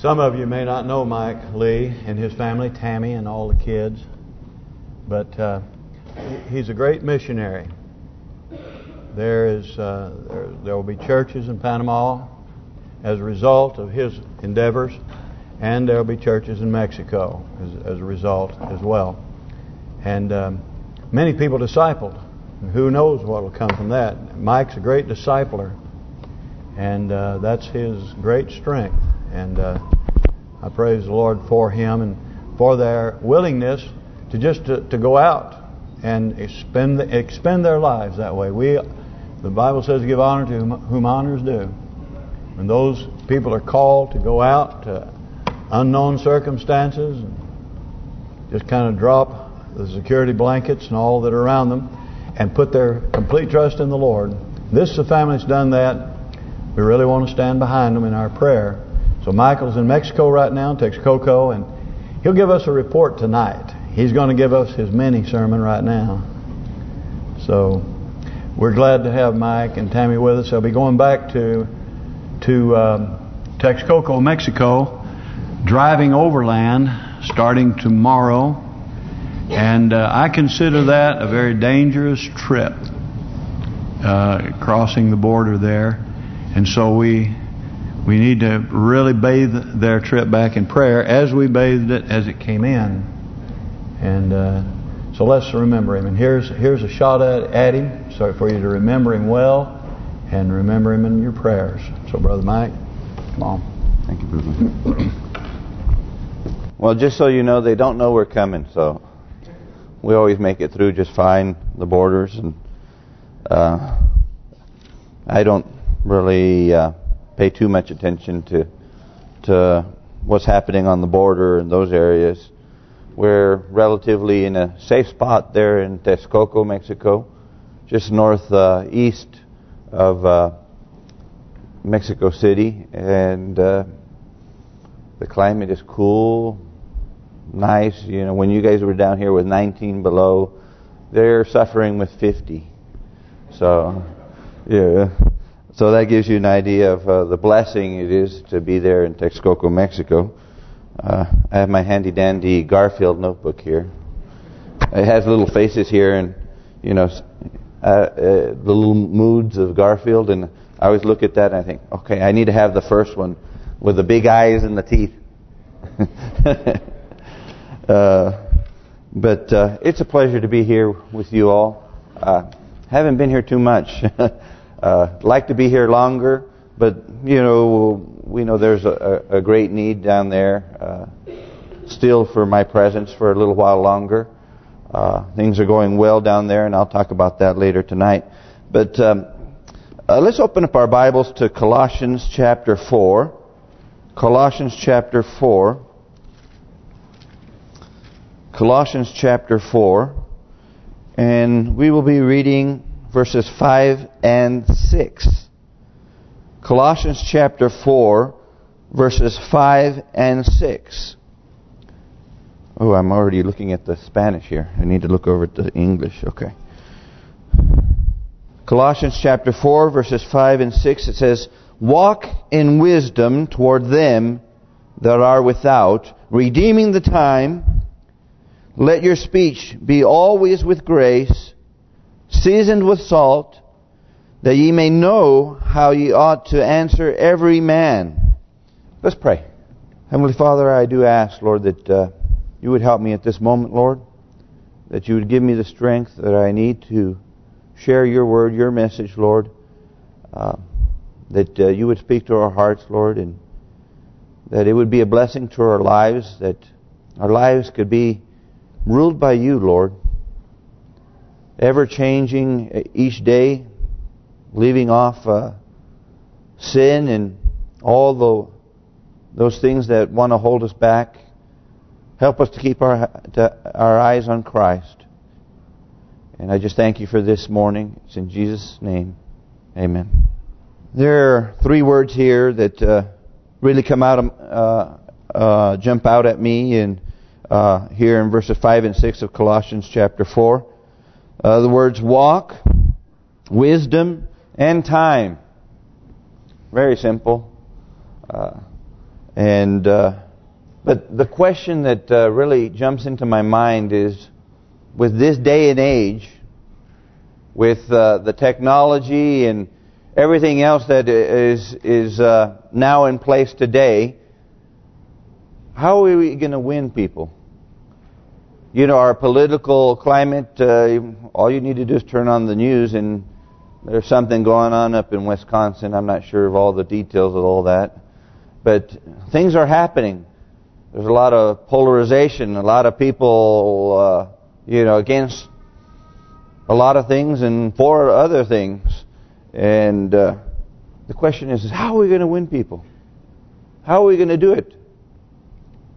Some of you may not know Mike Lee and his family, Tammy and all the kids, but uh, he's a great missionary. There is uh, there, there will be churches in Panama as a result of his endeavors, and there will be churches in Mexico as, as a result as well. And um, many people discipled. Who knows what will come from that? Mike's a great discipler, and uh, that's his great strength. And uh, I praise the Lord for him and for their willingness to just to, to go out and expend expend their lives that way. We, the Bible says, give honor to whom, whom honor is due. When those people are called to go out to unknown circumstances, and just kind of drop the security blankets and all that are around them, and put their complete trust in the Lord. This the family's done that. We really want to stand behind them in our prayer. So Michael's in Mexico right now, Texcoco, and he'll give us a report tonight. He's going to give us his mini sermon right now. So we're glad to have Mike and Tammy with us. They'll be going back to to um, Texcoco, Mexico, driving overland starting tomorrow. And uh, I consider that a very dangerous trip, uh, crossing the border there. And so we we need to really bathe their trip back in prayer as we bathed it as it came in. And uh, so let's remember him. And here's here's a shot at, at him, so for you to remember him well and remember him in your prayers. So, Brother Mike, come on. Thank you, Brother. Well, just so you know, they don't know we're coming, so we always make it through just fine, the borders, and uh, I don't really uh, pay too much attention to to what's happening on the border and those areas. We're relatively in a safe spot there in Texcoco, Mexico, just north uh, east of uh, Mexico City, and uh, the climate is cool, nice. You know, when you guys were down here with 19 below, they're suffering with 50. So, yeah. So that gives you an idea of uh, the blessing it is to be there in Texcoco, Mexico. Uh, I have my handy-dandy Garfield notebook here. It has little faces here and, you know, uh, uh, the little moods of Garfield. And I always look at that and I think, okay, I need to have the first one with the big eyes and the teeth. uh, but uh, it's a pleasure to be here with you all. Haven't been here too much. uh, like to be here longer, but you know we know there's a, a great need down there uh, still for my presence for a little while longer. Uh, things are going well down there, and I'll talk about that later tonight. But um, uh, let's open up our Bibles to Colossians chapter 4. Colossians chapter 4. Colossians chapter 4. And we will be reading verses 5 and 6. Colossians chapter 4, verses 5 and 6. Oh, I'm already looking at the Spanish here. I need to look over at the English. Okay. Colossians chapter 4, verses 5 and 6, it says, Walk in wisdom toward them that are without, redeeming the time. Let your speech be always with grace, seasoned with salt, that ye may know how ye ought to answer every man. Let's pray. Heavenly Father, I do ask, Lord, that uh, you would help me at this moment, Lord, that you would give me the strength that I need to share your word, your message, Lord, uh, that uh, you would speak to our hearts, Lord, and that it would be a blessing to our lives, that our lives could be ruled by you, Lord, ever changing each day, leaving off uh, sin and all the those things that want to hold us back. Help us to keep our to, our eyes on Christ. And I just thank you for this morning. It's in Jesus' name. Amen. There are three words here that uh, really come out, uh, uh, jump out at me, and uh, here in verses 5 and 6 of Colossians chapter 4. Uh, the words walk, wisdom, and time. Very simple. Uh, And uh, but the question that uh, really jumps into my mind is, with this day and age, with uh, the technology and everything else that is is uh, now in place today, how are we going to win people? You know, our political climate, uh, all you need to do is turn on the news and there's something going on up in Wisconsin. I'm not sure of all the details of all that. But things are happening. There's a lot of polarization, a lot of people, uh, you know, against a lot of things and for other things. And uh, the question is, how are we going to win people? How are we going to do it?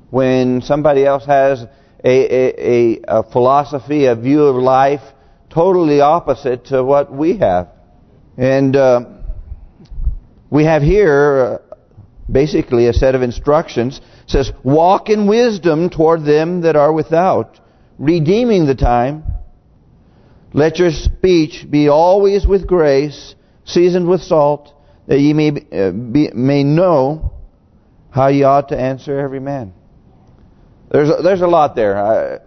When somebody else has a, a, a philosophy, a view of life totally opposite to what we have. And uh, we have here uh, basically a set of instructions. It says, walk in wisdom toward them that are without, redeeming the time. Let your speech be always with grace, seasoned with salt, that ye may, uh, be, may know how ye ought to answer every man. There's a, there's a lot there. I,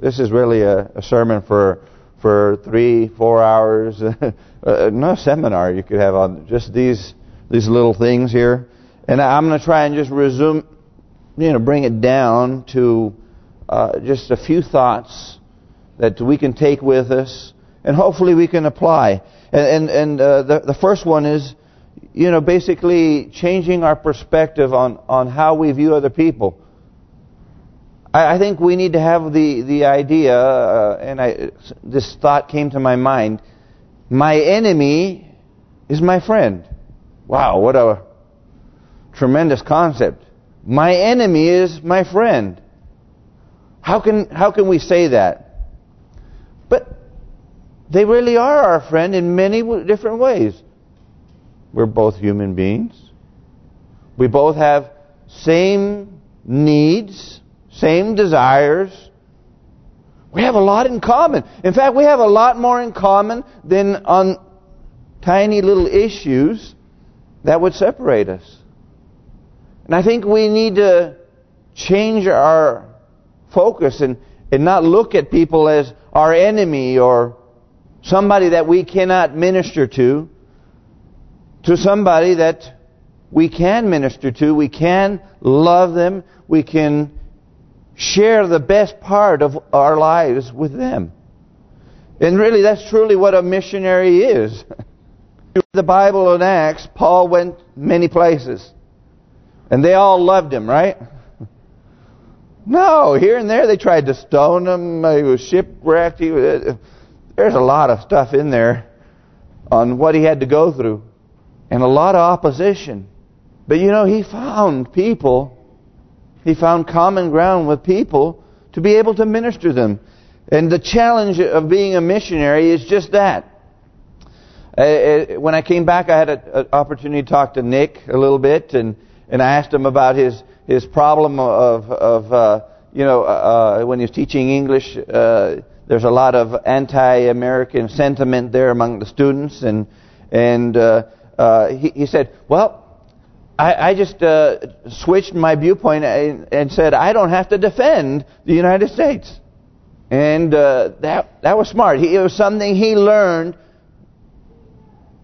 this is really a, a, sermon for for three, four hours. uh, no seminar you could have on just these these little things here. And I'm going to try and just resume, you know, bring it down to uh, just a few thoughts that we can take with us, and hopefully we can apply. And and, and uh, the the first one is, you know, basically changing our perspective on on how we view other people. I, I think we need to have the the idea, uh, and I, this thought came to my mind. My enemy is my friend. Wow, what a tremendous concept. My enemy is my friend. How can how can we say that? But they really are our friend in many different ways. We're both human beings. We both have same needs same desires. We have a lot in common. In fact, we have a lot more in common than on tiny little issues that would separate us. And I think we need to change our focus and, and not look at people as our enemy or somebody that we cannot minister to, to somebody that we can minister to, we can love them, we can share the best part of our lives with them. And really, that's truly what a missionary is. the Bible in Acts, Paul went many places. And they all loved him, right? No, here and there they tried to stone him. He was shipwrecked. He was, uh, there's a lot of stuff in there on what he had to go through. And a lot of opposition. But you know, he found people he found common ground with people to be able to minister them. And the challenge of being a missionary is just that. Uh, uh, when I came back, I had an opportunity to talk to Nick a little bit, and and I asked him about his his problem of of uh, you know uh, uh when he was teaching English. There's a lot of anti-American sentiment there among the students, and and he, he said, well, I, I just uh, switched my viewpoint and, and, said I don't have to defend the United States, and uh, that that was smart. He, it was something he learned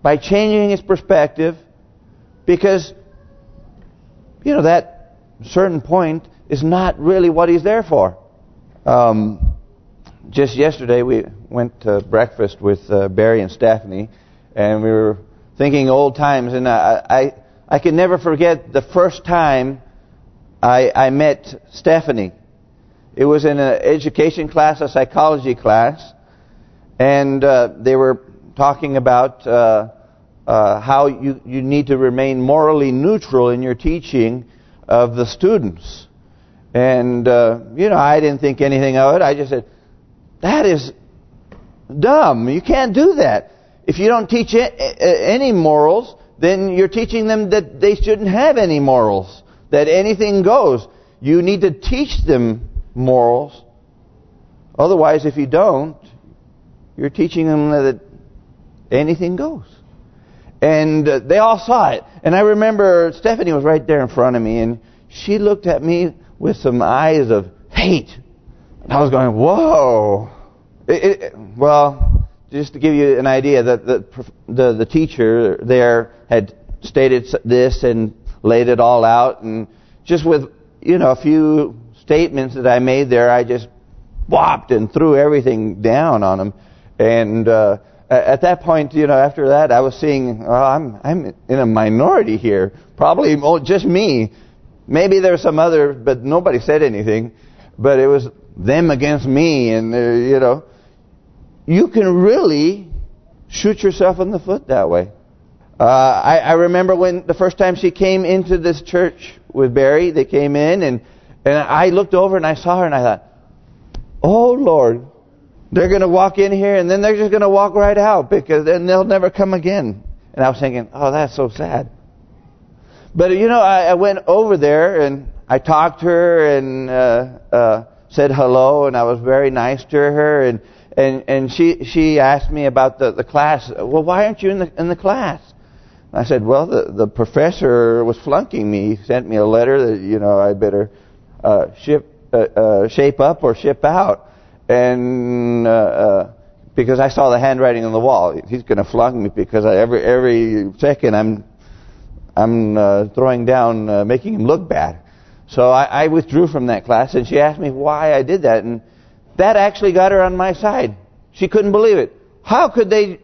by changing his perspective, because you know that certain point is not really what he's there for. Um, just yesterday we went to breakfast with uh, Barry and Stephanie, and we were thinking old times, and I, I I can never forget the first time I, I met Stephanie. It was in an education class, a psychology class, and uh, they were talking about uh, uh, how you, you need to remain morally neutral in your teaching of the students. And, uh, you know, I didn't think anything of it. I just said, that is dumb. You can't do that. If you don't teach any morals, then you're teaching them that they shouldn't have any morals, that anything goes. You need to teach them morals. Otherwise, if you don't, you're teaching them that anything goes. And uh, they all saw it. And I remember Stephanie was right there in front of me, and she looked at me with some eyes of hate. And I was going, whoa. It, it, well, just to give you an idea, that the, the the teacher there had stated this and laid it all out, and just with you know a few statements that I made there, I just whopped and threw everything down on him. And uh, at that point, you know, after that, I was seeing, well, I'm I'm in a minority here, probably just me. Maybe there's some other, but nobody said anything. But it was them against me, and uh, you know, you can really shoot yourself in the foot that way. Uh, I, I remember when the first time she came into this church with Barry, they came in, and and I looked over and I saw her, and I thought, oh Lord, they're going to walk in here, and then they're just going to walk right out because then they'll never come again. And I was thinking, oh, that's so sad. But, you know, I, I went over there and I talked to her and uh, uh, said hello, and I was very nice to her. And and and she she asked me about the the class. Well, why aren't you in the in the class? I said, well, the the professor was flunking me. He sent me a letter that you know I better uh, ship uh, uh, shape up or ship out, and uh, uh, because I saw the handwriting on the wall, he's going to flunk me because I, every every second I'm I'm uh, throwing down, making him look bad. So I, I withdrew from that class, and she asked me why I did that, and that actually got her on my side. She couldn't believe it. How could they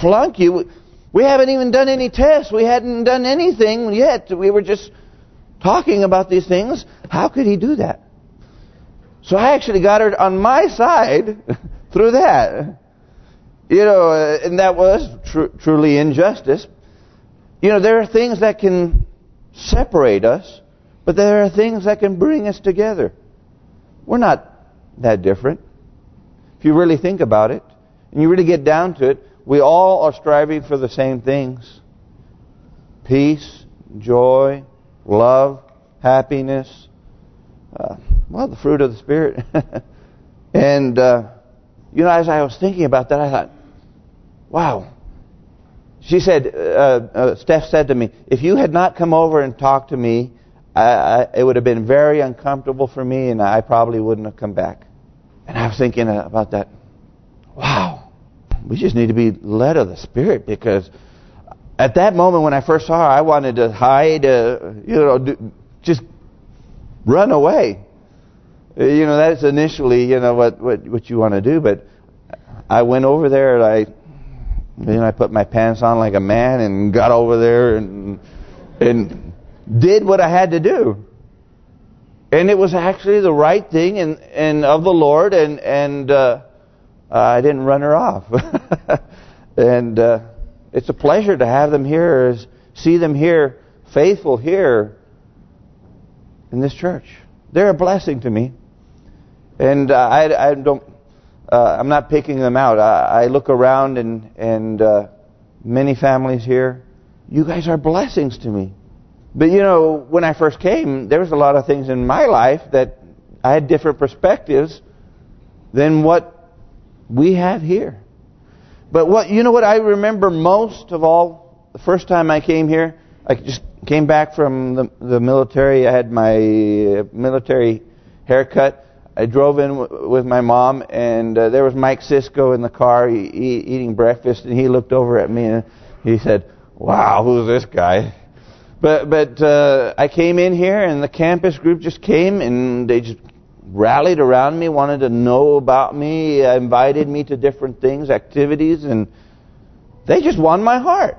flunk you? We haven't even done any tests. We hadn't done anything yet. We were just talking about these things. How could he do that? So I actually got her on my side through that. You know, uh, and that was tr truly injustice. You know, there are things that can separate us, but there are things that can bring us together. We're not that different. If you really think about it, and you really get down to it, we all are striving for the same things. Peace, joy, love, happiness, uh, well, the fruit of the Spirit. and, uh, you know, as I was thinking about that, I thought, wow. She said, uh, uh, Steph said to me, if you had not come over and talked to me, I, I, it would have been very uncomfortable for me, and I probably wouldn't have come back. And I was thinking about that. Wow, we just need to be led of the Spirit because at that moment when I first saw her, I wanted to hide, uh, you know, do, just run away. You know, that's initially, you know, what what what you want to do. But I went over there and I, then I put my pants on like a man and got over there and and did what I had to do. And it was actually the right thing and and of the Lord and and uh, I didn't run her off. and uh, it's a pleasure to have them here, see them here, faithful here in this church. They're a blessing to me. And uh, I, I don't, uh, I'm not picking them out. I, I look around and and uh, many families here. You guys are blessings to me. But you know, when I first came, there was a lot of things in my life that I had different perspectives than what we have here. But what you know what I remember most of all, the first time I came here, I just came back from the, the military. I had my military haircut. I drove in with my mom, and uh, there was Mike Cisco in the car e eating breakfast, and he looked over at me and he said, "Wow, who's this guy?" But but uh, I came in here, and the campus group just came, and they just rallied around me, wanted to know about me, invited me to different things, activities, and they just won my heart.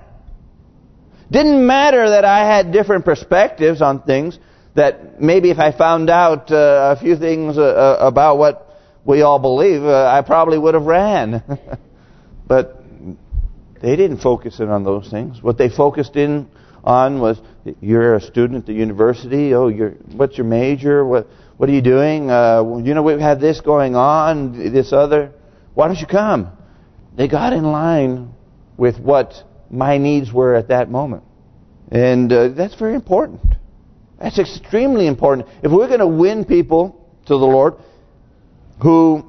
Didn't matter that I had different perspectives on things, that maybe if I found out uh, a few things uh, uh about what we all believe, uh, I probably would have ran. but they didn't focus in on those things. What they focused in on was, you're a student at the university, oh, you're what's your major, what what are you doing? Uh, you know, we've had this going on, this other. Why don't you come? They got in line with what my needs were at that moment. And uh, that's very important. That's extremely important. If we're going to win people to the Lord who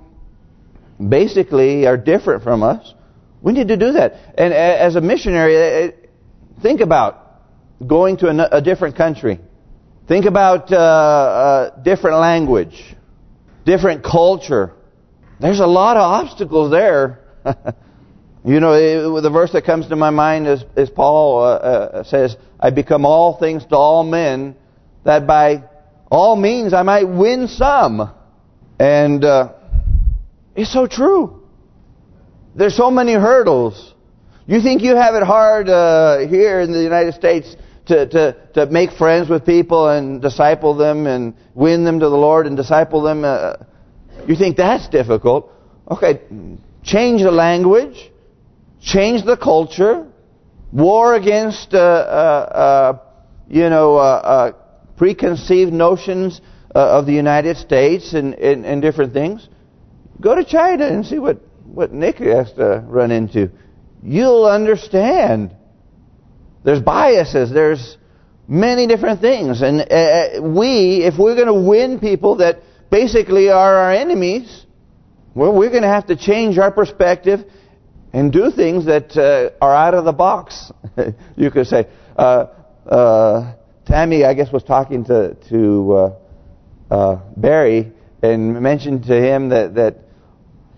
basically are different from us, we need to do that. And as a missionary, uh, think about going to a different country. Think about uh, uh, different language, different culture. There's a lot of obstacles there. you know, the verse that comes to my mind is, is Paul uh, uh, says, I become all things to all men, that by all means I might win some. And uh, it's so true. There's so many hurdles. You think you have it hard uh, here in the United States to, to, to make friends with people and disciple them and win them to the Lord and disciple them? Uh, you think that's difficult? Okay, change the language, change the culture, war against, uh, uh, uh you know, uh, preconceived notions of the United States and, and, and different things. Go to China and see what, what Nick has to run into. You'll understand. There's biases. There's many different things. And uh, we, if we're going to win people that basically are our enemies, well, we're going to have to change our perspective and do things that uh, are out of the box, you could say. Uh, uh, Tammy, I guess, was talking to to uh, uh, Barry and mentioned to him that that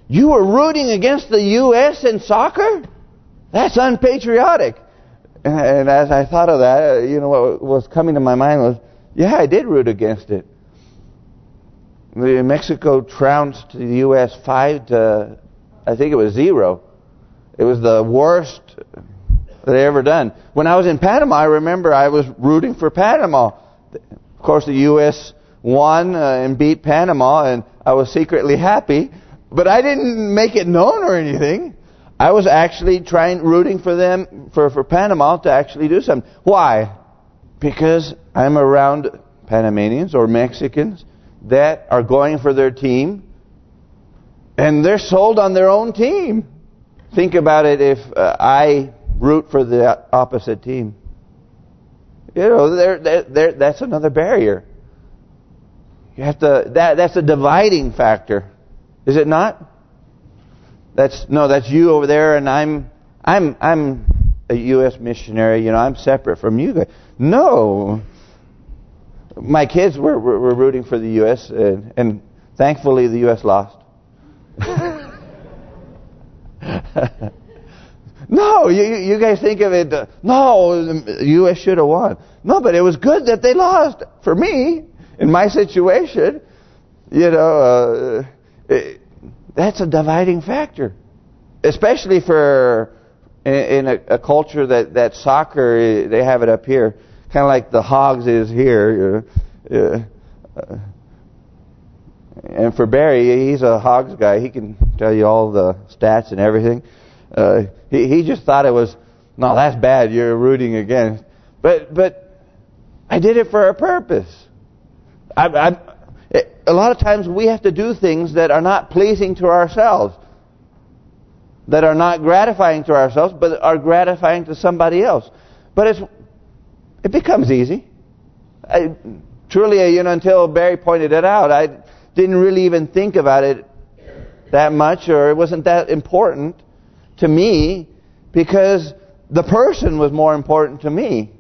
you were rooting against the U.S. in soccer? That's unpatriotic. And as I thought of that, uh, you know, what was coming to my mind was, yeah, I did root against it. Mexico trounced the U.S. five to, I think it was zero. It was the worst they ever done. When I was in Panama, I remember I was rooting for Panama. Of course, the U.S. won uh, and beat Panama, and I was secretly happy. But I didn't make it known or anything. I was actually trying, rooting for them, for, for Panama to actually do something. Why? Because I'm around Panamanians or Mexicans that are going for their team and they're sold on their own team. Think about it if uh, I root for the opposite team. You know, they're, they're, they're, that's another barrier. You have to that that's a dividing factor. Is it not? That's no, that's you over there, and I'm I'm I'm a U.S. missionary. You know, I'm separate from you guys. No, my kids were were, rooting for the U.S. and, and thankfully the U.S. lost. no, you you guys think of it. Uh, no, the U.S. should have won. No, but it was good that they lost for me in my situation. You know. Uh, it, that's a dividing factor, especially for in, in a, a, culture that that soccer they have it up here, kind of like the Hogs is here. Uh, uh, and for Barry, he's a Hogs guy. He can tell you all the stats and everything. Uh, he he just thought it was no, that's bad. You're rooting against, but but I did it for a purpose. I, I a lot of times we have to do things that are not pleasing to ourselves. That are not gratifying to ourselves, but are gratifying to somebody else. But it's it becomes easy. I, truly, you know, until Barry pointed it out, I didn't really even think about it that much, or it wasn't that important to me, because the person was more important to me.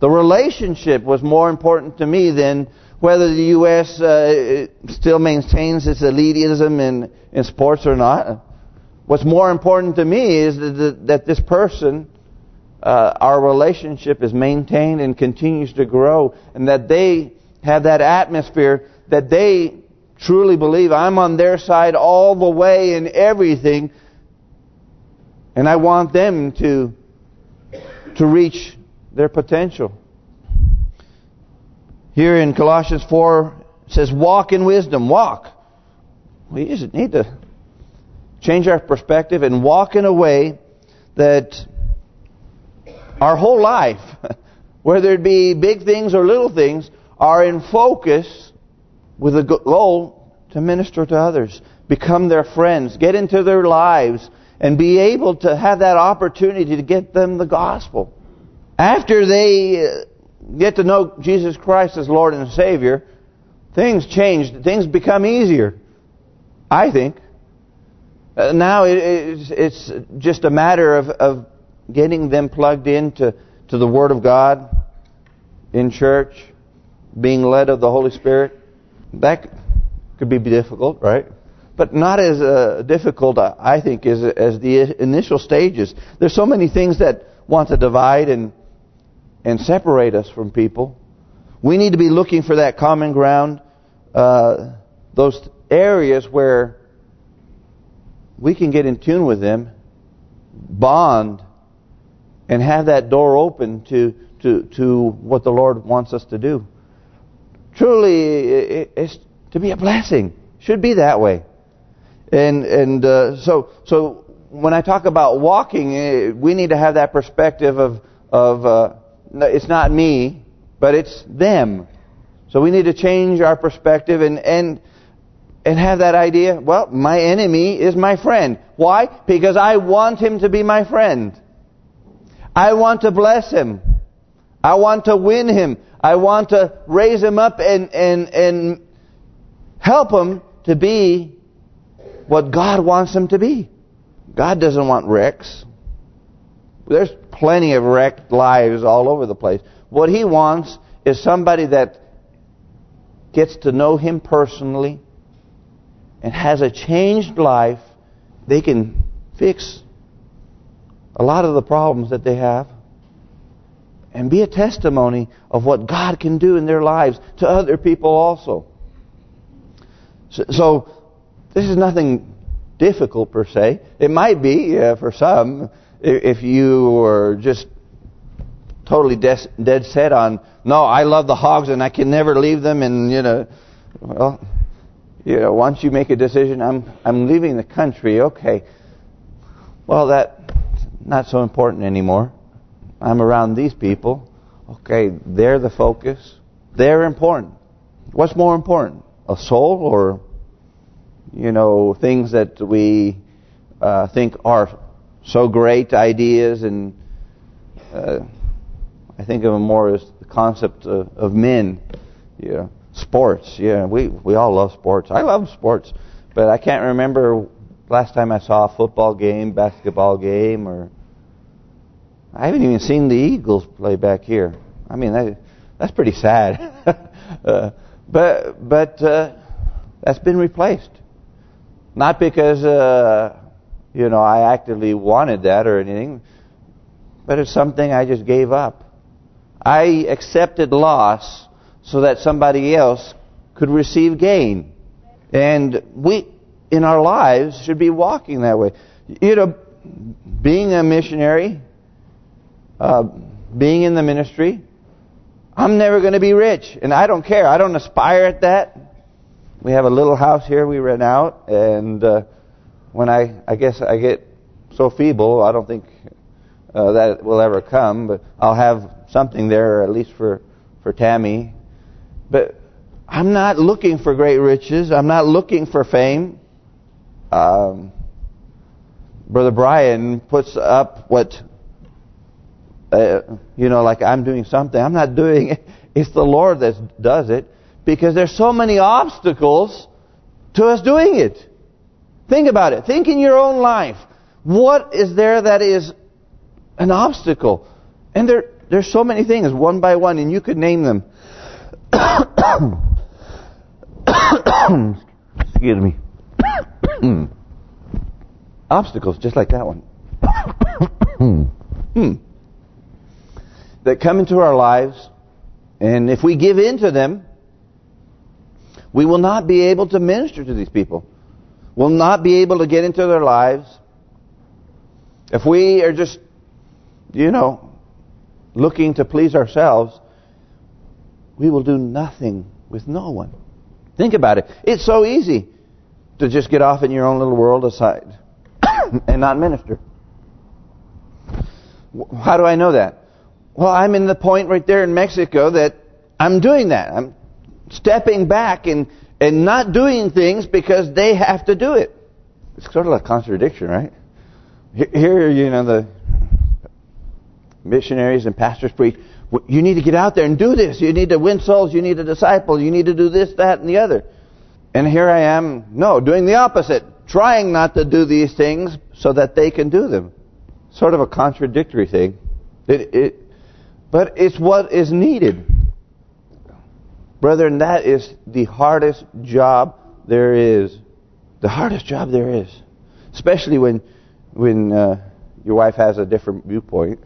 The relationship was more important to me than whether the U.S. Uh, still maintains its elitism in, in sports or not. What's more important to me is that, that this person, uh, our relationship is maintained and continues to grow, and that they have that atmosphere that they truly believe I'm on their side all the way in everything, and I want them to to reach their potential. Here in Colossians 4, says, walk in wisdom. Walk. We just need to change our perspective and walk in a way that our whole life, whether it be big things or little things, are in focus with a goal to minister to others, become their friends, get into their lives, and be able to have that opportunity to get them the gospel. After they uh, get to know Jesus Christ as Lord and Savior, things change. Things become easier, I think. Uh, now it, it's, it's just a matter of, of getting them plugged into to the Word of God in church, being led of the Holy Spirit, that could be difficult, right? But not as uh, difficult, I think, as as the initial stages. There's so many things that want to divide and and separate us from people. We need to be looking for that common ground, uh, those areas where we can get in tune with them, bond, and have that door open to to to what the Lord wants us to do. Truly, it's to be a blessing. Should be that way. And and uh, so so when I talk about walking, eh, we need to have that perspective of of uh, it's not me, but it's them. So we need to change our perspective and and and have that idea, well, my enemy is my friend. Why? Because I want him to be my friend. I want to bless him. I want to win him. I want to raise him up and and and help him to be what God wants him to be. God doesn't want wrecks. There's plenty of wrecked lives all over the place. What He wants is somebody that gets to know Him personally and has a changed life. They can fix a lot of the problems that they have and be a testimony of what God can do in their lives to other people also. So, so this is nothing difficult per se. It might be uh, for some if you are just totally dead set on, no, I love the hogs and I can never leave them and, you know, well, you know, once you make a decision, I'm I'm leaving the country, okay. Well, that's not so important anymore. I'm around these people. Okay, they're the focus. They're important. What's more important, a soul or you know, things that we uh, think are so great ideas, and uh, I think of them more as the concept of, of men. Know, sports. Yeah, we we all love sports. I love sports, but I can't remember last time I saw a football game, basketball game, or I haven't even seen the Eagles play back here. I mean, that that's pretty sad. uh, but but uh, that's been replaced. Not because, uh, you know, I actively wanted that or anything, but it's something I just gave up. I accepted loss so that somebody else could receive gain. And we, in our lives, should be walking that way. You know, being a missionary, uh, being in the ministry, I'm never going to be rich. And I don't care. I don't aspire at that we have a little house here we rent out, and uh, when I, I guess I get so feeble, I don't think uh, that will ever come, but I'll have something there at least for for Tammy. But I'm not looking for great riches. I'm not looking for fame. Um, Brother Brian puts up what, uh, you know, like I'm doing something. I'm not doing it. It's the Lord that does it because there's so many obstacles to us doing it. Think about it. Think in your own life. What is there that is an obstacle? And there there's so many things, one by one, and you could name them. Excuse me. Obstacles, just like that one. hmm. That come into our lives, and if we give in to them, we will not be able to minister to these people. We'll not be able to get into their lives. If we are just, you know, looking to please ourselves, we will do nothing with no one. Think about it. It's so easy to just get off in your own little world aside and not minister. How do I know that? Well, I'm in the point right there in Mexico that I'm doing that. I'm stepping back and, and not doing things because they have to do it. It's sort of a contradiction, right? Here, you know, the missionaries and pastors preach, you need to get out there and do this. You need to win souls. You need to disciple. You need to do this, that, and the other. And here I am, no, doing the opposite. Trying not to do these things so that they can do them. Sort of a contradictory thing. It, it, but it's what is needed. Brethren, that is the hardest job there is. The hardest job there is. Especially when when uh, your wife has a different viewpoint.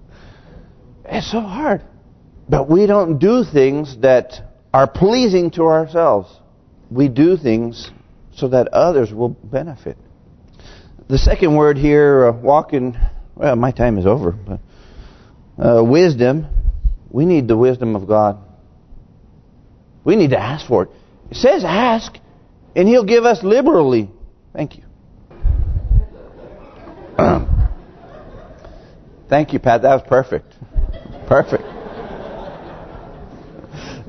it's so hard. But we don't do things that are pleasing to ourselves. We do things so that others will benefit. The second word here, uh, walk in, well, my time is over, but uh, wisdom, we need the wisdom of God. We need to ask for it. It says ask, and He'll give us liberally. Thank you. Thank you, Pat. That was perfect. Perfect.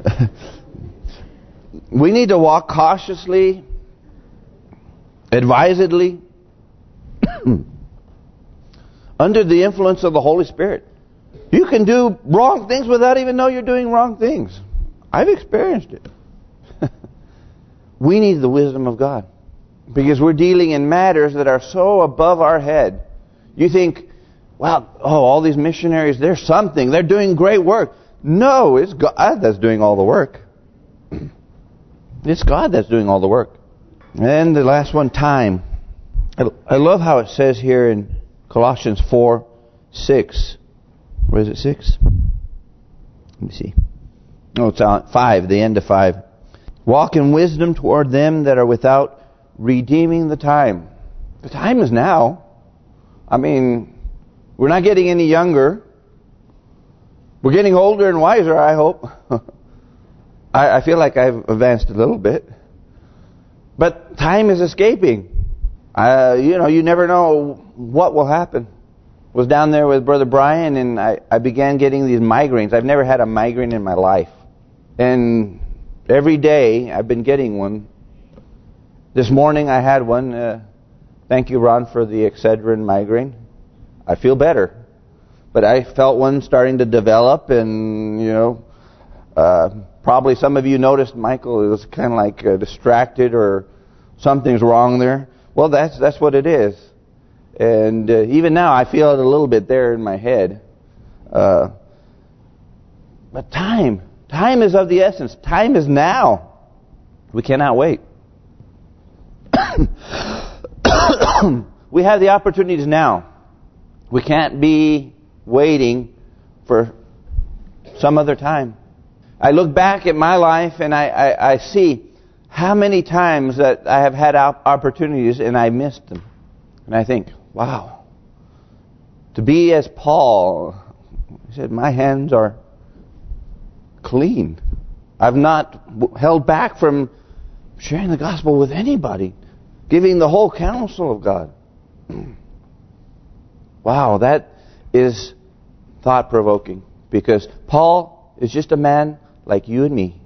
we need to walk cautiously, advisedly, under the influence of the Holy Spirit. You can do wrong things without even know you're doing wrong things. I've experienced it. we need the wisdom of God. Because we're dealing in matters that are so above our head. You think, well, oh, all these missionaries, they're something. They're doing great work. No, it's God uh, that's doing all the work. It's God that's doing all the work. And the last one, time. I love how it says here in Colossians 4, 6. Where is it, 6? Let me see. No, it's on 5, the end of 5. Walk in wisdom toward them that are without, redeeming the time. The time is now. I mean, we're not getting any younger. We're getting older and wiser, I hope. I, I feel like I've advanced a little bit. But time is escaping. Uh, you know, you never know what will happen. was down there with Brother Brian, and I, I began getting these migraines. I've never had a migraine in my life. And every day I've been getting one. This morning I had one. Uh, thank you, Ron, for the Excedrin migraine. I feel better. But I felt one starting to develop, and, you know, uh, probably some of you noticed Michael was kind of like uh, distracted or something's wrong there. Well, that's that's what it is. And uh, even now, I feel it a little bit there in my head. Uh, but time, time is of the essence. Time is now. We cannot wait. we have the opportunities now. We can't be waiting for some other time. I look back at my life and I, I, I see how many times that I have had opportunities and I missed them. And I think, wow, to be as Paul, he said, my hands are clean. I've not held back from sharing the gospel with anybody, giving the whole counsel of God. Wow, that is thought-provoking because Paul is just a man like you and me.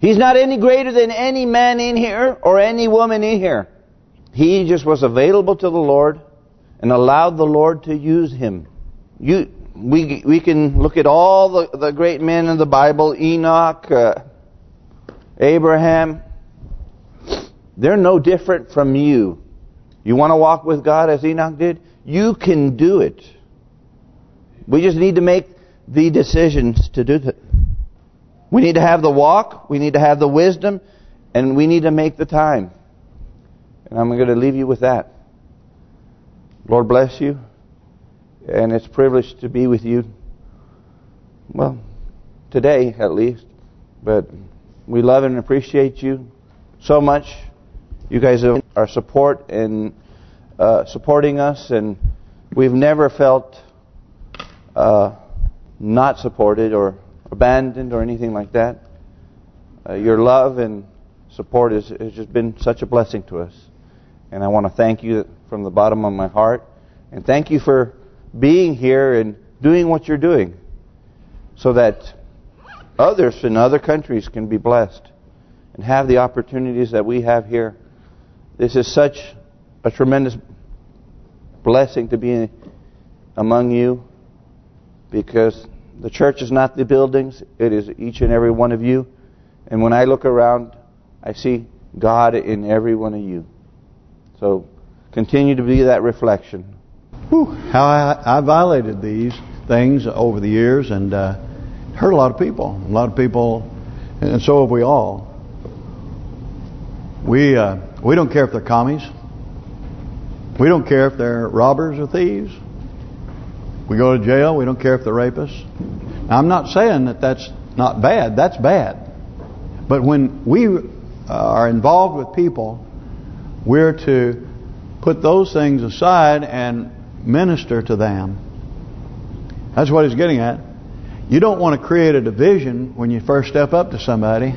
He's not any greater than any man in here or any woman in here. He just was available to the Lord and allowed the Lord to use him. You, we we can look at all the, the great men in the Bible, Enoch, uh, Abraham. They're no different from you. You want to walk with God as Enoch did? You can do it. We just need to make the decisions to do that. We need to have the walk, we need to have the wisdom, and we need to make the time. And I'm going to leave you with that. Lord bless you. And it's a privilege to be with you. Well, today at least. But we love and appreciate you so much. You guys are support and uh, supporting us, and we've never felt uh, not supported or abandoned or anything like that. Uh, your love and support has, has just been such a blessing to us. And I want to thank you from the bottom of my heart. And thank you for being here and doing what you're doing so that others in other countries can be blessed and have the opportunities that we have here. This is such a tremendous blessing to be among you because the church is not the buildings. It is each and every one of you. And when I look around, I see God in every one of you. So continue to be that reflection. Whew, how I, I violated these things over the years, and uh, hurt a lot of people. A lot of people, and so have we all. We uh, we don't care if they're commies. We don't care if they're robbers or thieves. We go to jail. We don't care if they're rapists. Now, I'm not saying that that's not bad. That's bad. But when we are involved with people, we're to put those things aside and minister to them. That's what he's getting at. You don't want to create a division when you first step up to somebody.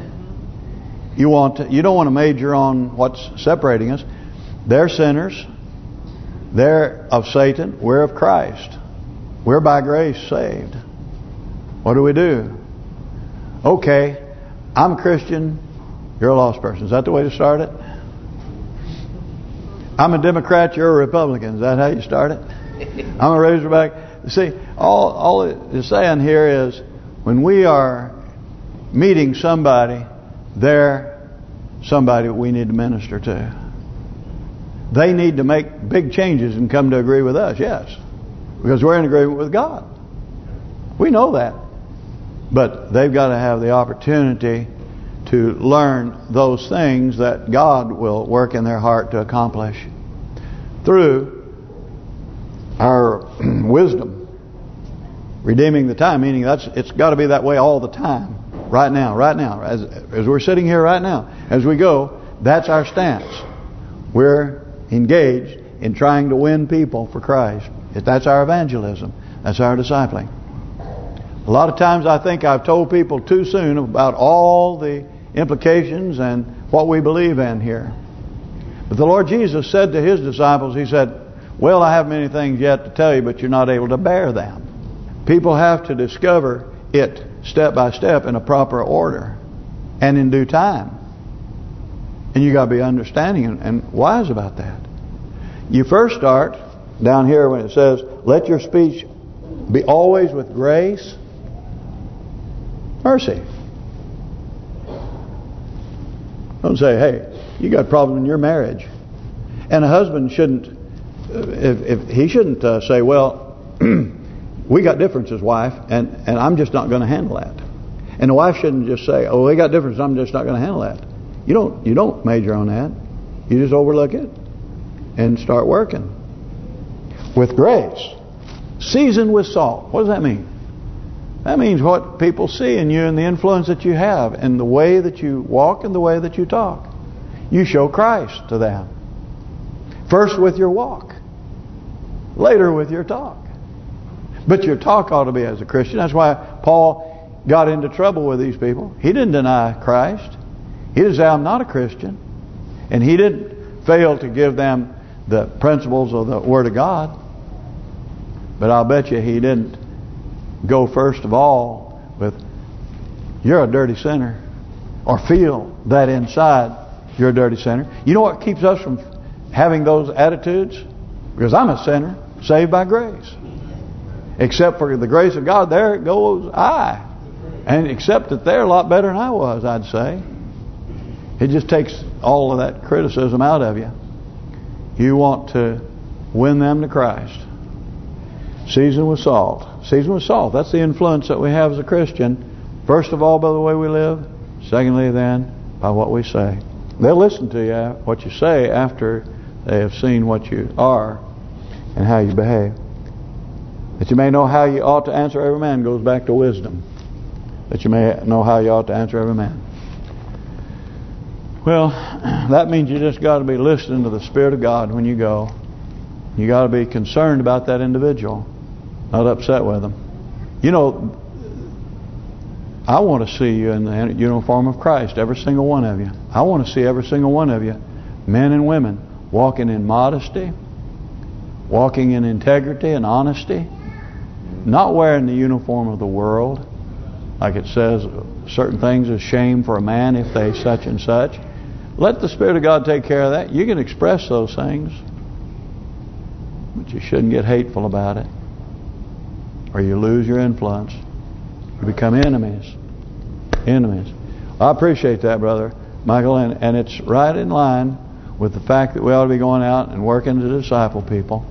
You want to, you don't want to major on what's separating us. They're sinners. They're of Satan. We're of Christ. We're by grace saved. What do we do? Okay, I'm a Christian. You're a lost person. Is that the way to start it? I'm a Democrat. You're a Republican. Is that how you start it? I'm a Razorback. See, all all it's saying here is when we are meeting somebody, they're somebody we need to minister to. They need to make big changes and come to agree with us, yes. Because we're in agreement with God. We know that. But they've got to have the opportunity to learn those things that God will work in their heart to accomplish through our wisdom. Redeeming the time, meaning that's it's got to be that way all the time. Right now, right now. As, as we're sitting here right now, as we go, that's our stance. We're engaged in trying to win people for Christ. That's our evangelism. That's our discipling. A lot of times I think I've told people too soon about all the implications and what we believe in here. But the Lord Jesus said to His disciples, He said, well, I have many things yet to tell you, but you're not able to bear them. People have to discover it step by step in a proper order and in due time. And you got to be understanding and, wise about that. You first start down here when it says, let your speech be always with grace, mercy. Don't say, hey, you got a problem in your marriage. And a husband shouldn't, if, if he shouldn't uh, say, well, we got differences, wife, and, and I'm just not going to handle that. And the wife shouldn't just say, oh, we got differences, I'm just not going to handle that. You don't you don't major on that. You just overlook it and start working. With grace. Seasoned with salt. What does that mean? That means what people see in you and the influence that you have and the way that you walk and the way that you talk. You show Christ to them. First with your walk. Later with your talk. But your talk ought to be as a Christian. That's why Paul got into trouble with these people. He didn't deny Christ. He didn't say, I'm not a Christian. And he didn't fail to give them the principles of the Word of God. But I'll bet you he didn't go first of all with, you're a dirty sinner. Or feel that inside you're a dirty sinner. You know what keeps us from having those attitudes? Because I'm a sinner, saved by grace. Except for the grace of God, there goes I. And except that they're a lot better than I was, I'd say. It just takes all of that criticism out of you. You want to win them to Christ. Season with salt. Season with salt. That's the influence that we have as a Christian. First of all, by the way we live. Secondly, then, by what we say. They'll listen to you, what you say, after they have seen what you are and how you behave. That you may know how you ought to answer every man goes back to wisdom. That you may know how you ought to answer every man. Well, that means you just got to be listening to the Spirit of God when you go. You got to be concerned about that individual, not upset with them. You know, I want to see you in the uniform of Christ, every single one of you. I want to see every single one of you, men and women, walking in modesty, walking in integrity and honesty, not wearing the uniform of the world, like it says certain things is shame for a man if they such and such. Let the Spirit of God take care of that. You can express those things. But you shouldn't get hateful about it. Or you lose your influence. You become enemies. Enemies. I appreciate that, brother Michael. And, and it's right in line with the fact that we ought to be going out and working to disciple people.